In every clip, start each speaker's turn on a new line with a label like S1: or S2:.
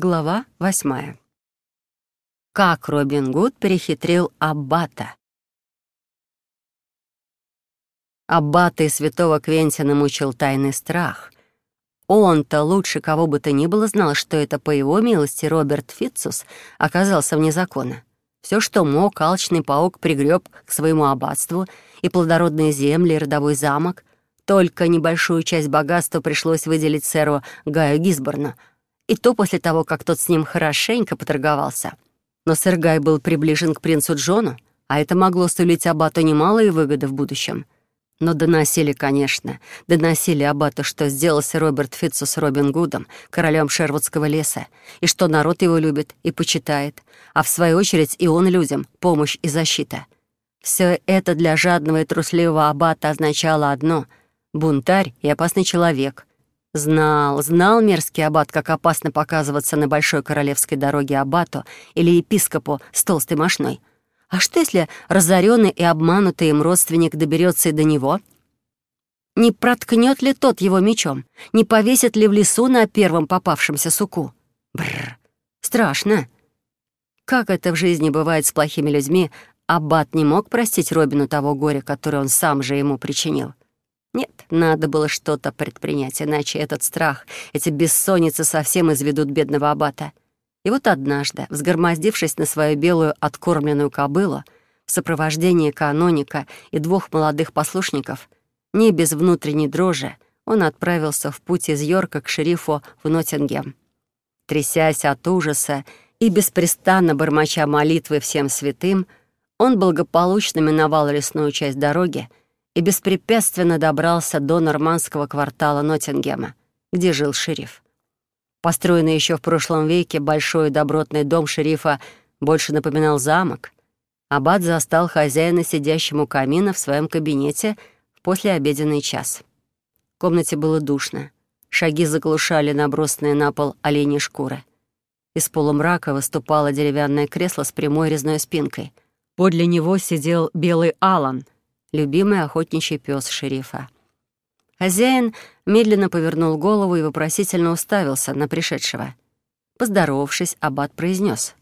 S1: Глава восьмая. Как Робин Гуд перехитрил Аббата. Аббата и святого Квентина мучил тайный страх. Он-то лучше кого бы то ни было знал, что это по его милости Роберт Фитцус оказался вне закона. Все, что мог, алчный паук пригреб к своему аббатству и плодородные земли, и родовой замок. Только небольшую часть богатства пришлось выделить сэру Гаю Гисборну — и то после того, как тот с ним хорошенько поторговался. Но сэр Гай был приближен к принцу Джону, а это могло сулить Аббату немалые выгоды в будущем. Но доносили, конечно, доносили Аббату, что сделался Роберт Фитцу с Робин Гудом, королем Шервудского леса, и что народ его любит и почитает, а в свою очередь и он людям помощь и защита. Все это для жадного и трусливого Аббата означало одно — бунтарь и опасный человек, Знал, знал мерзкий аббат, как опасно показываться на большой королевской дороге аббату или епископу с толстой мошной. А что, если разоренный и обманутый им родственник доберется и до него? Не проткнет ли тот его мечом? Не повесит ли в лесу на первом попавшемся суку? Бррр, страшно. Как это в жизни бывает с плохими людьми, аббат не мог простить Робину того горя, которое он сам же ему причинил. Нет, надо было что-то предпринять, иначе этот страх, эти бессонницы совсем изведут бедного аббата. И вот однажды, взгромоздившись на свою белую откормленную кобылу, в сопровождении каноника и двух молодых послушников, не без внутренней дрожи, он отправился в путь из Йорка к шерифу в Ноттингем. Трясясь от ужаса и беспрестанно бормоча молитвы всем святым, он благополучно миновал лесную часть дороги и беспрепятственно добрался до нормандского квартала Ноттингема, где жил шериф. Построенный еще в прошлом веке большой добротный дом шерифа больше напоминал замок. Аббат застал хозяина, сидящему у камина в своем кабинете в послеобеденный час. В комнате было душно. Шаги заглушали набросанные на пол оленьи шкуры. Из полумрака выступало деревянное кресло с прямой резной спинкой. Подле него сидел белый Алан — любимый охотничий пес шерифа. Хозяин медленно повернул голову и вопросительно уставился на пришедшего. Поздоровавшись, аббат произнес: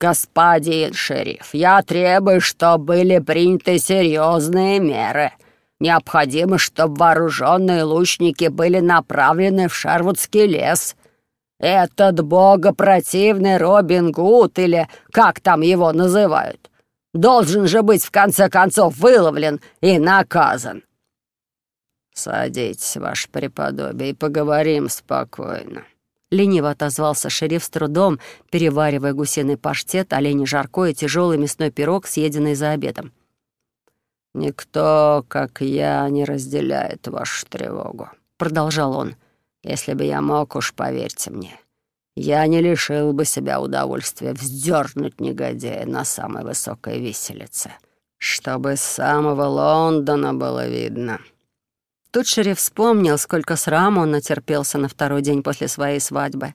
S1: «Господин шериф, я требую, чтобы были приняты серьезные меры. Необходимо, чтобы вооруженные лучники были направлены в Шарвудский лес. Этот богопротивный Робин Гуд, или как там его называют, должен же быть в конце концов выловлен и наказан. «Садитесь, ваше преподобие, и поговорим спокойно», — лениво отозвался шериф с трудом, переваривая гусиный паштет, оленей жаркое и тяжелый мясной пирог, съеденный за обедом. «Никто, как я, не разделяет вашу тревогу», — продолжал он. «Если бы я мог, уж поверьте мне, я не лишил бы себя удовольствия вздернуть негодяя на самой высокой виселице, чтобы с самого Лондона было видно. Тут шериф вспомнил, сколько срама он натерпелся на второй день после своей свадьбы,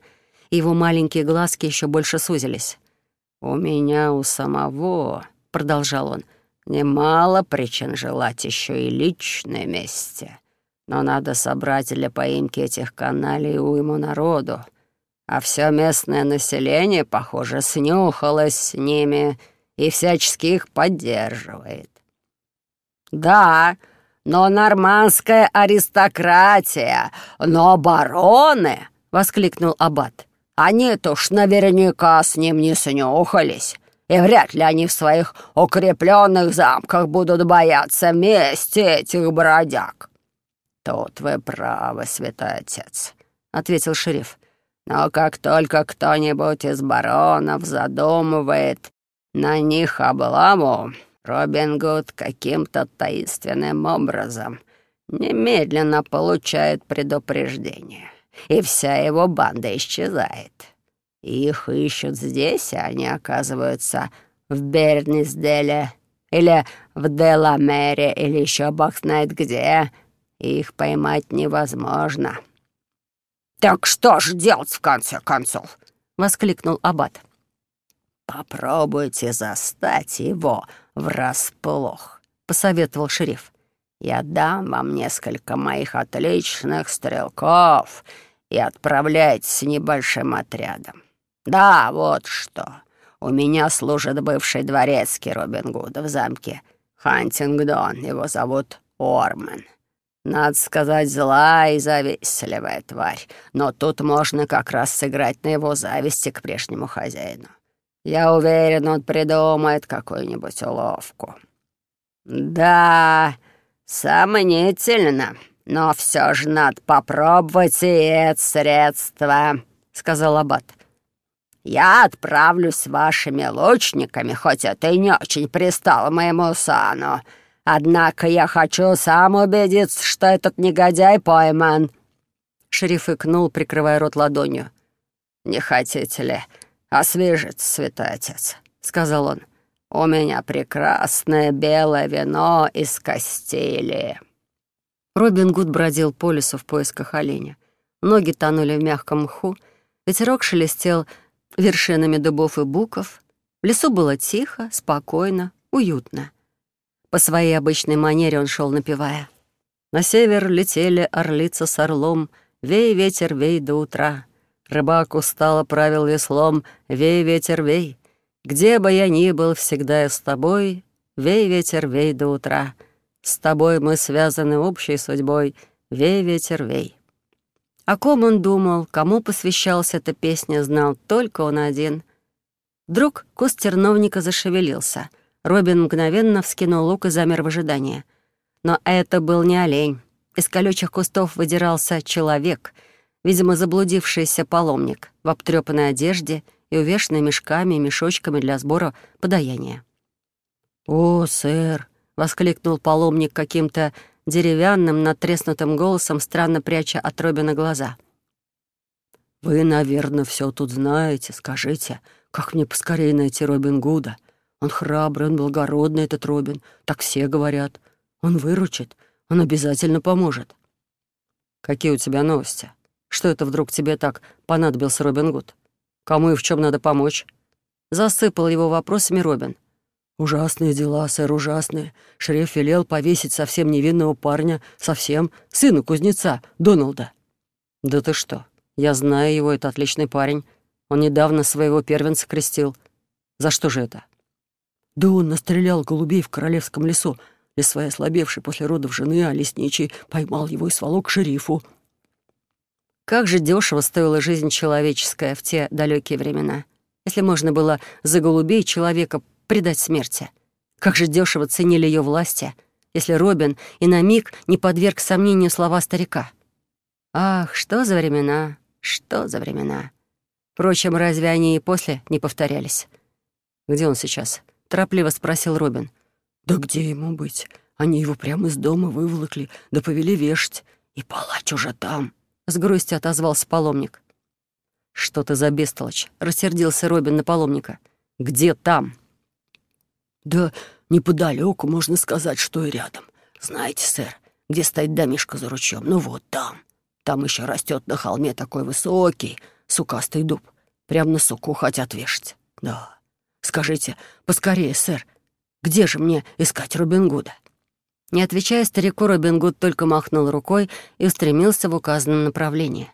S1: его маленькие глазки еще больше сузились. «У меня у самого», — продолжал он, — «немало причин желать еще и личной мести, но надо собрать для поимки этих каналей уйму народу» а все местное население, похоже, снюхалось с ними и всячески их поддерживает. Да, но нормандская аристократия, но бароны, — воскликнул Аббат, — они-то уж наверняка с ним не снюхались, и вряд ли они в своих укрепленных замках будут бояться мести этих бродяг. Тут вы правы, святой отец, — ответил шериф. Но как только кто-нибудь из баронов задумывает на них облаву, Робин Гуд каким-то таинственным образом немедленно получает предупреждение, и вся его банда исчезает. Их ищут здесь, а они оказываются в Бернисделе или в Деламере или еще бог знает где. Их поймать невозможно. «Так что ж делать в конце концов?» — воскликнул Аббат. «Попробуйте застать его врасплох», — посоветовал шериф. «Я дам вам несколько моих отличных стрелков,
S2: и отправляйтесь небольшим отрядом. Да, вот что. У меня служит бывший дворецкий Робин Гуд в замке Хантингдон. Его зовут Ормен. Надо сказать, злая и завистливая тварь. Но тут можно как раз сыграть на его зависти к прежнему хозяину. Я уверен, он придумает какую-нибудь уловку. Да, сомнительно, но все же надо попробовать и это средство, сказал Аббат. Я отправлюсь с вашими лучниками, хоть это и не очень пристало моему сану. Однако я хочу сам убедиться, что этот негодяй пойман». Шериф икнул, прикрывая рот ладонью. «Не хотите ли освежиться, святой отец?» — сказал он. «У меня прекрасное белое вино из Кастилии».
S1: Робин Гуд бродил по лесу в поисках оленя. Ноги тонули в мягком мху, ветерок шелестел вершинами дубов и буков. В лесу было тихо, спокойно, уютно. По своей обычной манере он шел, напевая. На север летели орлица с орлом, Вей, ветер, вей до утра. Рыбак устало правил веслом, Вей, ветер, вей. Где бы я ни был, всегда я с тобой, Вей, ветер, вей до утра. С тобой мы связаны общей судьбой, Вей, ветер, вей. О ком он думал, кому посвящалась эта песня, знал только он один. Вдруг куст терновника зашевелился — Робин мгновенно вскинул лук и замер в ожидании. Но это был не олень. Из колючих кустов выдирался человек, видимо, заблудившийся паломник в обтрёпанной одежде и увешанный мешками и мешочками для сбора подаяния. «О, сэр!» — воскликнул паломник каким-то деревянным, натреснутым голосом, странно пряча от Робина глаза. «Вы, наверное, все тут знаете. Скажите, как мне поскорее найти Робин Гуда?» Он храбрый, он благородный, этот Робин. Так все говорят. Он выручит, он обязательно поможет. Какие у тебя новости? Что это вдруг тебе так понадобился Робин Гуд? Кому и в чем надо помочь? Засыпал его вопросами Робин. «Ужасные дела, сэр, ужасные. Шериф велел повесить совсем невинного парня, совсем, сына кузнеца, Доналда». «Да ты что? Я знаю его, это отличный парень. Он недавно своего первенца крестил. За что же это?» Да он настрелял голубей в королевском лесу. Лесвой ослабевший после родов жены, а лесничий поймал его и сволок к шерифу. Как же дешево стоила жизнь человеческая в те далекие времена, если можно было за голубей человека предать смерти. Как же дешево ценили ее власти, если Робин и на миг не подверг сомнению слова старика. Ах, что за времена, что за времена. Впрочем, разве они и после не повторялись? Где он сейчас? Торопливо спросил Робин. «Да где ему быть? Они его прямо из дома выволокли, да повели вешать. И палач уже там», — с грустью отозвался паломник. «Что ты за бестолочь?» — рассердился Робин на паломника. «Где там?» «Да неподалеку, можно сказать, что и рядом. Знаете, сэр, где стоит домишка за ручьем? Ну вот там. Там еще растет на холме такой высокий, сукастый дуб. Прямо на суку хотят вешать. Да». Скажите, поскорее, сэр, где же мне искать Робин Гуда?» Не отвечая старику, Робин Гуд только махнул рукой и устремился в указанном направлении.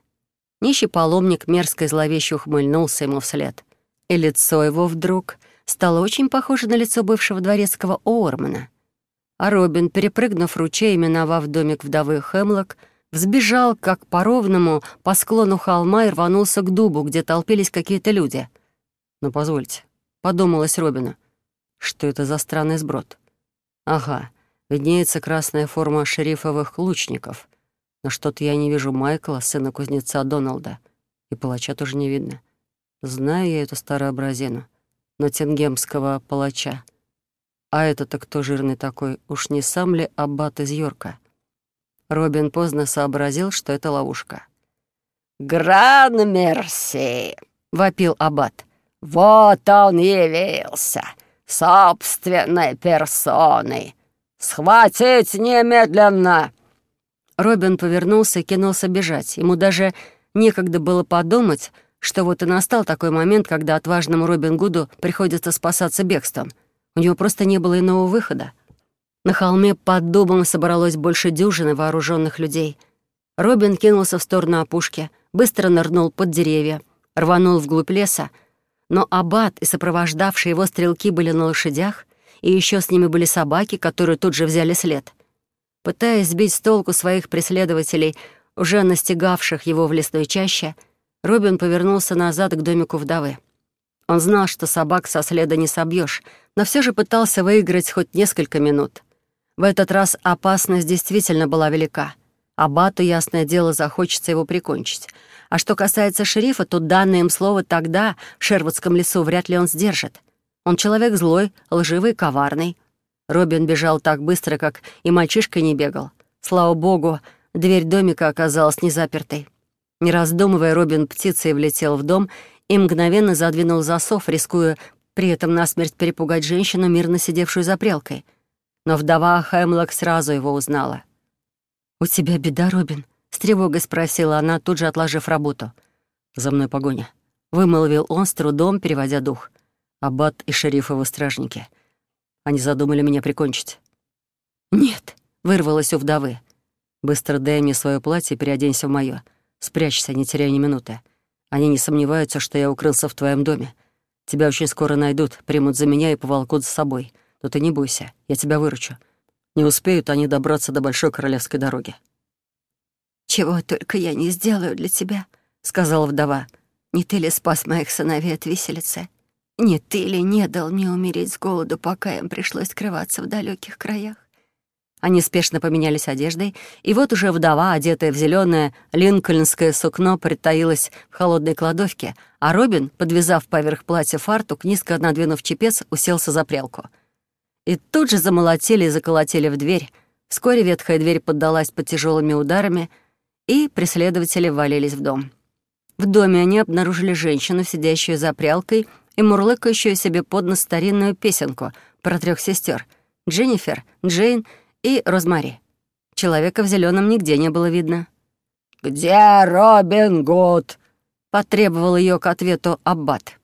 S1: Нищий паломник мерзко и зловеще ухмыльнулся ему вслед. И лицо его вдруг стало очень похоже на лицо бывшего дворецкого Ормана. А Робин, перепрыгнув ручей миновав домик вдовы Хемлок, взбежал, как по ровному, по склону холма и рванулся к дубу, где толпились какие-то люди. «Ну, позвольте, подумалось Робина. Что это за странный сброд? Ага, виднеется красная форма шерифовых лучников. Но что-то я не вижу Майкла, сына кузнеца Доналда. И палача тоже не видно. Знаю я эту старую образину, но тенгемского палача. А это-то кто жирный такой? Уж не сам ли аббат из Йорка? Робин поздно сообразил, что это ловушка.
S2: «Гран мерси!» — вопил аббат. Вот он явился, собственной персоной. Схватить немедленно!»
S1: Робин повернулся и кинулся бежать. Ему даже некогда было подумать, что вот и настал такой момент, когда отважному Робин Гуду приходится спасаться бегством. У него просто не было иного выхода. На холме под дубом собралось больше дюжины вооруженных людей. Робин кинулся в сторону опушки, быстро нырнул под деревья, рванул вглубь леса, но аббат и сопровождавшие его стрелки были на лошадях, и еще с ними были собаки, которые тут же взяли след. Пытаясь сбить с толку своих преследователей, уже настигавших его в лесной чаще, Робин повернулся назад к домику вдовы. Он знал, что собак со следа не собьешь, но все же пытался выиграть хоть несколько минут. В этот раз опасность действительно была велика. Абату, ясное дело, захочется его прикончить. А что касается шерифа, то данное им слово тогда в Шервудском лесу вряд ли он сдержит. Он человек злой, лживый, коварный. Робин бежал так быстро, как и мальчишка не бегал. Слава богу, дверь домика оказалась не запертой. Не раздумывая, Робин птицей влетел в дом и мгновенно задвинул засов, рискуя при этом насмерть перепугать женщину, мирно сидевшую за прялкой. Но вдова Хэмлок сразу его узнала. «У тебя беда, Робин?» — с тревогой спросила она, тут же отложив работу. «За мной погоня», — вымолвил он с трудом, переводя дух. «Аббат и шерифовы стражники. Они задумали меня прикончить». «Нет», — вырвалось у вдовы.
S2: «Быстро дай мне свое платье и переоденься в моё. Спрячься, не теряй ни минуты. Они не сомневаются, что я укрылся в твоем доме. Тебя очень скоро найдут, примут за меня и поволкут за собой. Но ты не бойся, я тебя выручу. Не успеют они добраться до Большой Королевской дороги».
S1: «Чего только я не сделаю для тебя», — сказала вдова. «Не ты ли спас моих сыновей от виселицы? Не ты ли не дал мне умереть с голоду, пока им пришлось скрываться в далеких краях? Они спешно поменялись одеждой, и вот уже вдова, одетая в зеленое линкольнское сукно, притаилась в холодной кладовке, а Робин, подвязав поверх платья фартук, низко надвинув чепец, уселся за прялку. И тут же замолотили и заколотили в дверь. Вскоре ветхая дверь поддалась под тяжелыми ударами, и преследователи ввалились в дом. В доме они обнаружили женщину, сидящую за прялкой и мурлыкающую себе под нос старинную песенку про трех сестер — Дженнифер, Джейн — и Розмари. Человека в зеленом нигде не было видно.
S2: «Где Робин Гуд?»
S1: — потребовал ее к ответу Аббат.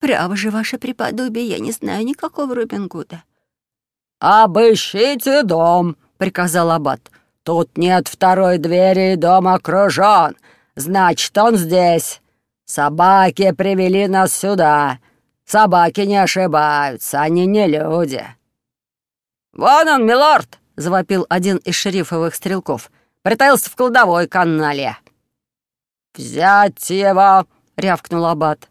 S3: «Право же, ваше преподобие, я не знаю никакого Робин Гуда».
S2: «Обыщите дом», — приказал Аббат. «Тут нет второй двери, дом окружен. Значит, он здесь. Собаки привели нас сюда. Собаки не ошибаются, они не люди». «Вон он, милорд!» — завопил один из шерифовых стрелков. «Притаился в кладовой канале». «Взять его!» — рявкнул аббат.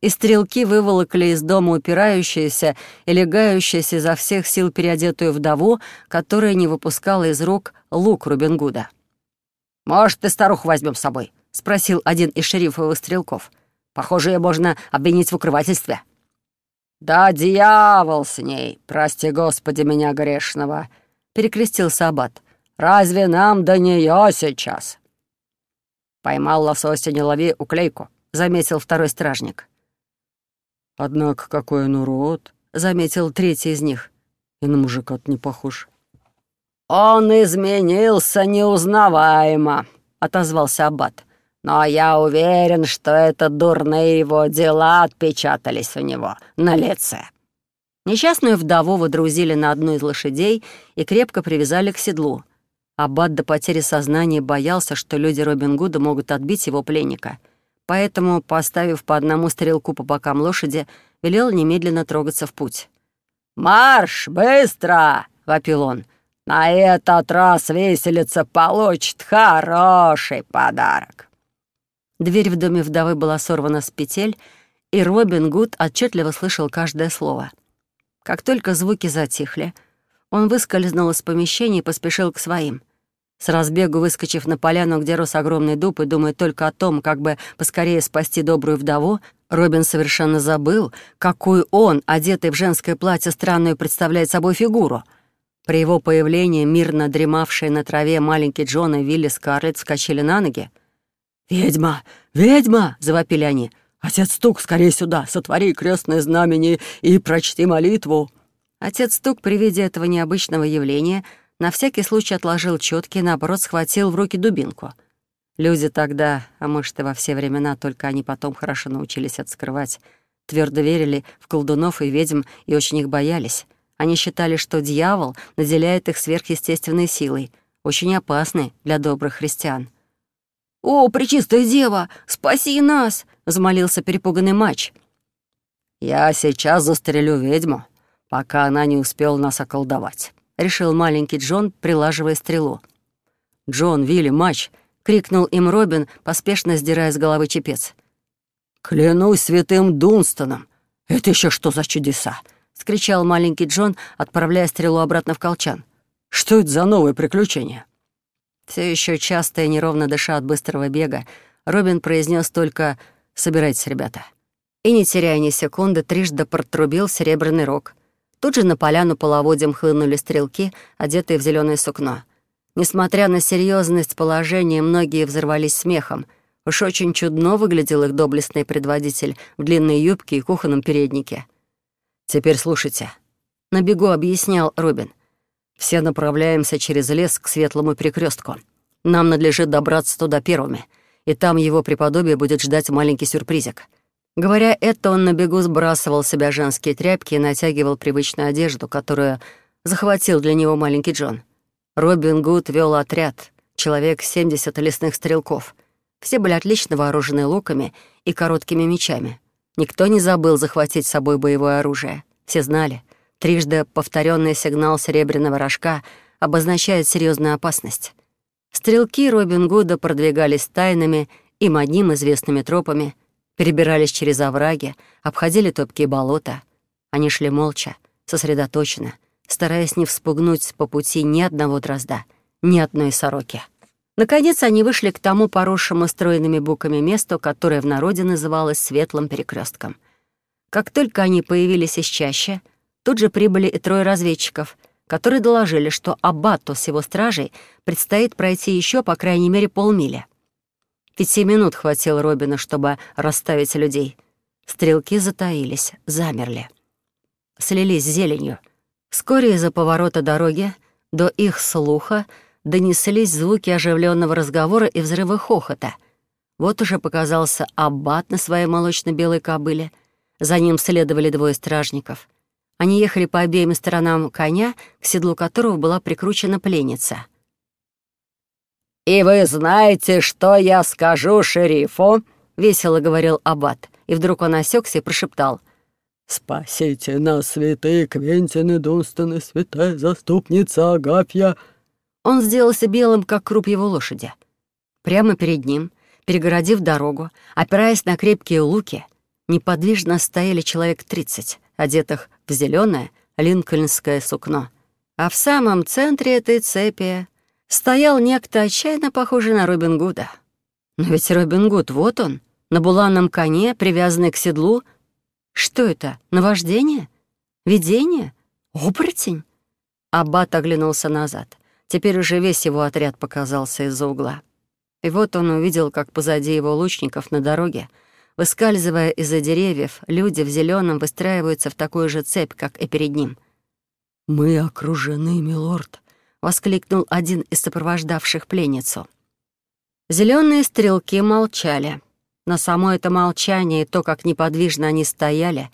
S2: И стрелки выволокли из дома упирающуюся и легающуюся изо всех сил переодетую вдову, которая не выпускала из рук лук Рубингуда. «Может, ты старуху возьмем с собой?» — спросил один из шерифовых стрелков. «Похоже, ее можно обвинить в укрывательстве». «Да дьявол с ней, прости Господи меня грешного», — перекрестился аббат. «Разве нам до нее сейчас?» «Поймал лосося, не лови уклейку», — заметил второй стражник.
S4: «Однако какой он урод», —
S1: заметил третий из них.
S4: «И на мужика-то не похож».
S2: «Он изменился неузнаваемо», — отозвался аббат. Но я уверен, что это дурные его дела отпечатались у него на лице».
S1: Несчастную вдову водрузили на одну из лошадей и крепко привязали к седлу. Аббат до потери сознания боялся, что люди Робин Гуда могут отбить его пленника. Поэтому, поставив по одному стрелку по бокам лошади, велел немедленно трогаться в путь.
S2: «Марш, быстро!» — вопил он. «На этот раз веселица получит хороший подарок».
S1: Дверь в доме вдовы была сорвана с петель, и Робин Гуд отчетливо слышал каждое слово. Как только звуки затихли, он выскользнул из помещения и поспешил к своим. С разбегу выскочив на поляну, где рос огромный дуб, и думая только о том, как бы поскорее спасти добрую вдову, Робин совершенно забыл, какую он, одетый в женское платье, странную представляет собой фигуру. При его появлении мирно дремавшие на траве маленький Джон и Вилли Скарлетт вскочили на ноги.
S4: «Ведьма! Ведьма!» — завопили они. «Отец Стук, скорее сюда! Сотвори крестное знамение и прочти молитву!»
S1: Отец Стук при виде этого необычного явления на всякий случай отложил четки и, наоборот, схватил в руки дубинку. Люди тогда, а может, и во все времена, только они потом хорошо научились это скрывать, твердо верили в колдунов и ведьм и очень их боялись. Они считали, что дьявол наделяет их сверхъестественной силой, очень опасной для добрых христиан. «О, пречистая дева, спаси нас!» — взмолился перепуганный матч.
S4: «Я сейчас застрелю ведьму, пока она не успела нас околдовать», — решил маленький Джон, прилаживая стрелу. «Джон, Вилли, матч!» — крикнул им Робин, поспешно сдирая с головы чепец. «Клянусь святым Дунстоном! Это еще что за чудеса?» — скричал маленький Джон, отправляя стрелу обратно в колчан. «Что это за новое приключение?» Все еще часто и неровно дыша от быстрого бега, Робин произнес только «Собирайтесь, ребята». И, не теряя ни секунды, трижды протрубил серебряный рог. Тут же на поляну половодьем хлынули стрелки, одетые в зеленое сукно. Несмотря на серьезность положения, многие взорвались смехом. Уж очень чудно выглядел их доблестный предводитель в длинной юбке и кухонном переднике. «Теперь слушайте», — на бегу объяснял Робин. «Все направляемся через лес к светлому перекрестку. Нам надлежит добраться туда первыми, и там его преподобие будет ждать маленький сюрпризик». Говоря это, он на бегу сбрасывал с себя женские тряпки и натягивал привычную одежду, которую захватил для него маленький Джон. Робин Гуд вел отряд, человек 70 лесных стрелков. Все были отлично вооружены луками и короткими мечами. Никто не забыл захватить с собой боевое оружие. Все знали, трижды повторенный сигнал серебряного рожка обозначает серьезную опасность. Стрелки Робин Гуда продвигались тайными, им одним известными тропами, перебирались через овраги, обходили топкие болота. Они шли молча, сосредоточенно, стараясь не вспугнуть по пути ни одного дрозда, ни одной сороки. Наконец они вышли к тому поросшему стройными буками месту, которое в народе называлось Светлым перекрестком. Как только они появились из чащи, тут же прибыли и трое разведчиков, которые доложили, что Аббату с его стражей предстоит пройти еще по крайней мере полмили. Пяти минут хватило Робина, чтобы расставить людей. Стрелки затаились, замерли. Слились с зеленью. Вскоре из-за поворота дороги до их слуха донеслись звуки оживленного разговора и взрывы хохота. Вот уже показался аббат на своей молочно-белой кобыле. За ним следовали двое стражников. Они ехали по обеим сторонам коня, к седлу которого была прикручена пленница.
S2: «И вы знаете, что я скажу шерифу?»
S1: — весело говорил Аббат. И вдруг он осекся и прошептал.
S4: «Спасите нас, святые Квентин и Дунстон и святая заступница Агафья!»
S1: Он сделался белым, как круп его лошади. Прямо перед ним, перегородив дорогу, опираясь на крепкие луки, неподвижно стояли человек тридцать, одетых в зеленое линкольнское сукно. А в самом центре этой цепи стоял некто отчаянно похожий на Робин Гуда. Но ведь Робин Гуд, вот он, на буланном коне, привязанный к седлу. Что это, наваждение? Видение? Оборотень? Аббат оглянулся назад. Теперь уже весь его отряд показался из-за угла. И вот он увидел, как позади его лучников на дороге, выскальзывая из-за деревьев, люди в зеленом выстраиваются в такую же цепь, как и перед ним.
S4: «Мы окружены, милорд», —
S1: воскликнул один из сопровождавших пленницу. Зеленые стрелки молчали. Но само это молчание и то, как неподвижно они стояли,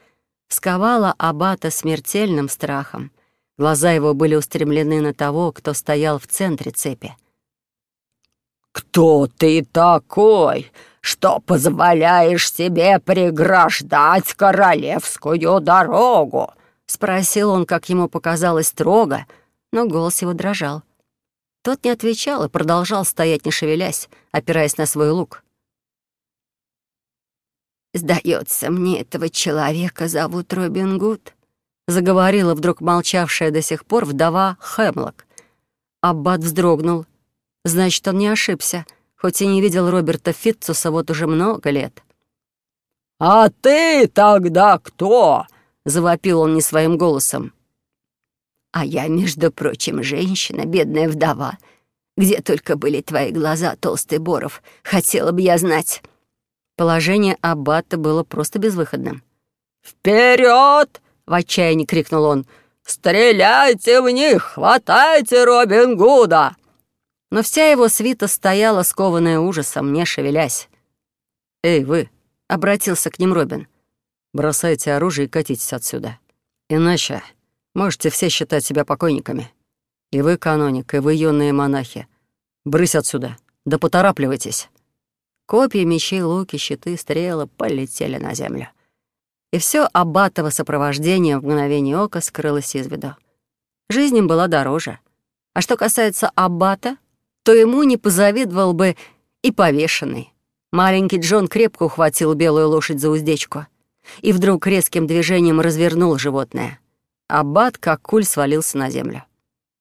S1: сковало Аббата смертельным страхом. Глаза его были устремлены на того, кто стоял в центре цепи.
S2: «Кто ты такой, что позволяешь себе преграждать королевскую дорогу?»
S1: — спросил он, как ему показалось, строго — но голос его дрожал. Тот не отвечал и продолжал стоять, не шевелясь, опираясь на свой лук.
S3: «Сдается мне, этого человека зовут Робин Гуд»,
S1: заговорила вдруг молчавшая до сих пор вдова Хемлок. Аббат вздрогнул. Значит, он не ошибся, хоть и не видел Роберта Фитцуса вот уже много лет.
S2: «А ты тогда кто?»
S1: — завопил он не своим голосом.
S3: А я, между прочим, женщина, бедная вдова. Где только были твои глаза, толстый Боров, хотела бы я знать».
S1: Положение аббата было просто безвыходным.
S2: «Вперед!»
S1: — в отчаянии крикнул он.
S2: «Стреляйте в них! Хватайте Робин Гуда!»
S1: Но вся его свита стояла, скованная ужасом, не шевелясь.
S4: «Эй, вы!»
S1: — обратился к ним Робин.
S4: «Бросайте оружие и катитесь отсюда. Иначе Можете все считать себя покойниками. И вы, каноник, и вы, юные монахи. Брысь отсюда, да поторапливайтесь».
S1: Копья, мечи, луки, щиты, стрелы полетели на землю. И все аббатово сопровождение в мгновение ока скрылось из виду. Жизнь им была дороже. А что касается аббата, то ему не позавидовал бы и повешенный. Маленький Джон крепко ухватил белую лошадь за уздечку и вдруг резким движением развернул животное. Аббат, как куль, свалился на землю.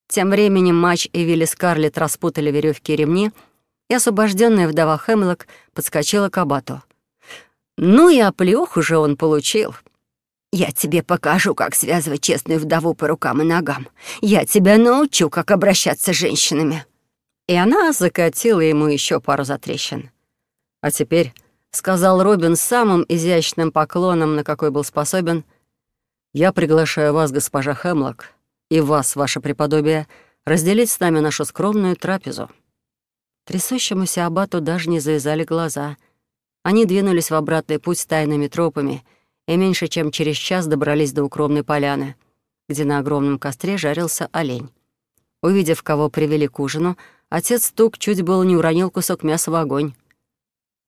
S1: Тем временем Мач и Вилли Скарлетт распутали веревки и ремни, и освобожденная вдова Хемлок подскочила к Аббату. Ну и оплеух уже он получил.
S3: «Я тебе покажу, как связывать честную вдову по рукам и ногам. Я тебя научу, как обращаться с женщинами».
S1: И она закатила ему еще пару затрещин. «А теперь», — сказал Робин самым изящным поклоном, на какой был способен, «я приглашаю вас, госпожа Хемлок, и вас, ваше преподобие, разделить с нами нашу скромную трапезу». Трясущемуся аббату даже не завязали глаза. Они двинулись в обратный путь тайными тропами и меньше чем через час добрались до укромной поляны, где на огромном костре жарился олень. Увидев, кого привели к ужину, отец Тук чуть было не уронил кусок мяса в огонь.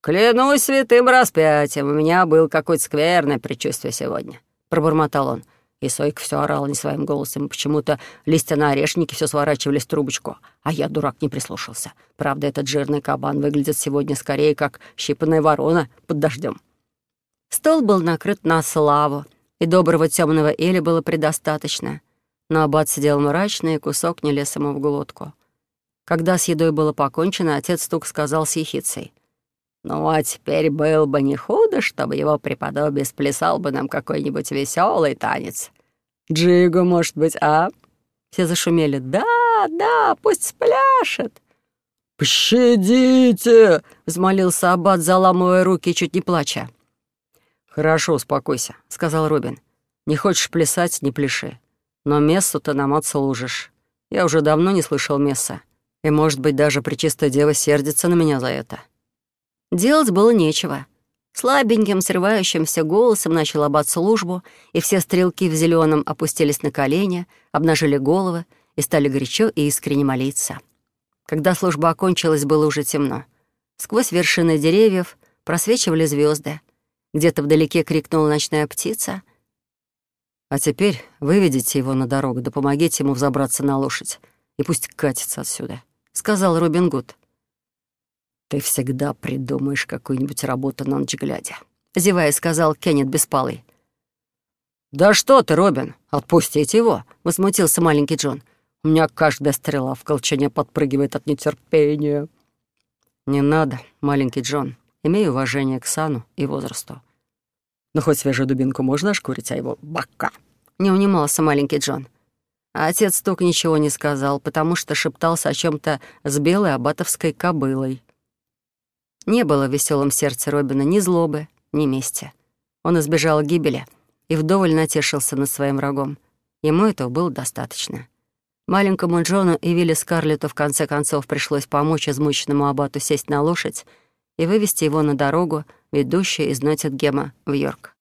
S1: «Клянусь святым распятием, у меня был какое-то скверное предчувствие сегодня», — пробормотал он. И Сойка все орала не своим голосом, почему-то листья на орешнике все сворачивались в трубочку, а я, дурак, не прислушался. Правда, этот жирный кабан выглядит сегодня скорее как щипанная ворона под дождем. Стол был накрыт на славу, и доброго темного эля было предостаточно. Но аббат сидел мрачно, и кусок не лез ему в глотку. Когда с едой было покончено, отец Стук сказал с ехицей. «Ну, а теперь был бы не худо, чтобы его преподобие сплясал бы нам какой-нибудь веселый танец. Джигу, может быть, а?» Все зашумели. «Да, да, пусть спляшет!» «Пощадите!» — взмолился Аббат, заламывая руки, чуть не плача. «Хорошо, успокойся», — сказал Робин. «Не хочешь плясать — не пляши. Но мессу ты нам отслужишь. Я уже давно не слышал месса. И, может быть, даже Пречистая Дева сердится на меня за это». Делать было нечего. Слабеньким, срывающимся голосом начал аббат службу, и все стрелки в зеленом опустились на колени, обнажили головы и стали горячо и искренне молиться. Когда служба окончилась, было уже темно. Сквозь вершины деревьев просвечивали звезды. Где-то вдалеке крикнула ночная птица. «А теперь выведите его на дорогу, да помогите ему взобраться на лошадь, и пусть катится отсюда», — сказал Робин Гуд. «Ты всегда придумаешь какую-нибудь работу на ночь глядя», — зевая сказал Кеннет Беспалый. «Да что ты, Робин, отпустите его», — возмутился маленький Джон. «У меня каждая стрела в колчане подпрыгивает от нетерпения». «Не надо, маленький Джон. Имею уважение к сану и возрасту». «Ну, хоть свежую дубинку можно ошкурить, а его бока?» — не унимался маленький Джон. А отец только ничего не сказал, потому что шептался о чем то с белой абатовской кобылой. Не было в веселом сердце Робина ни злобы, ни мести. Он избежал гибели и вдоволь натешился над своим врагом. Ему этого было достаточно. Маленькому Джону и Вилли Скарлетту в конце концов пришлось помочь измученному абату сесть на лошадь и вывести его на дорогу, ведущую из Ноттингема в Йорк.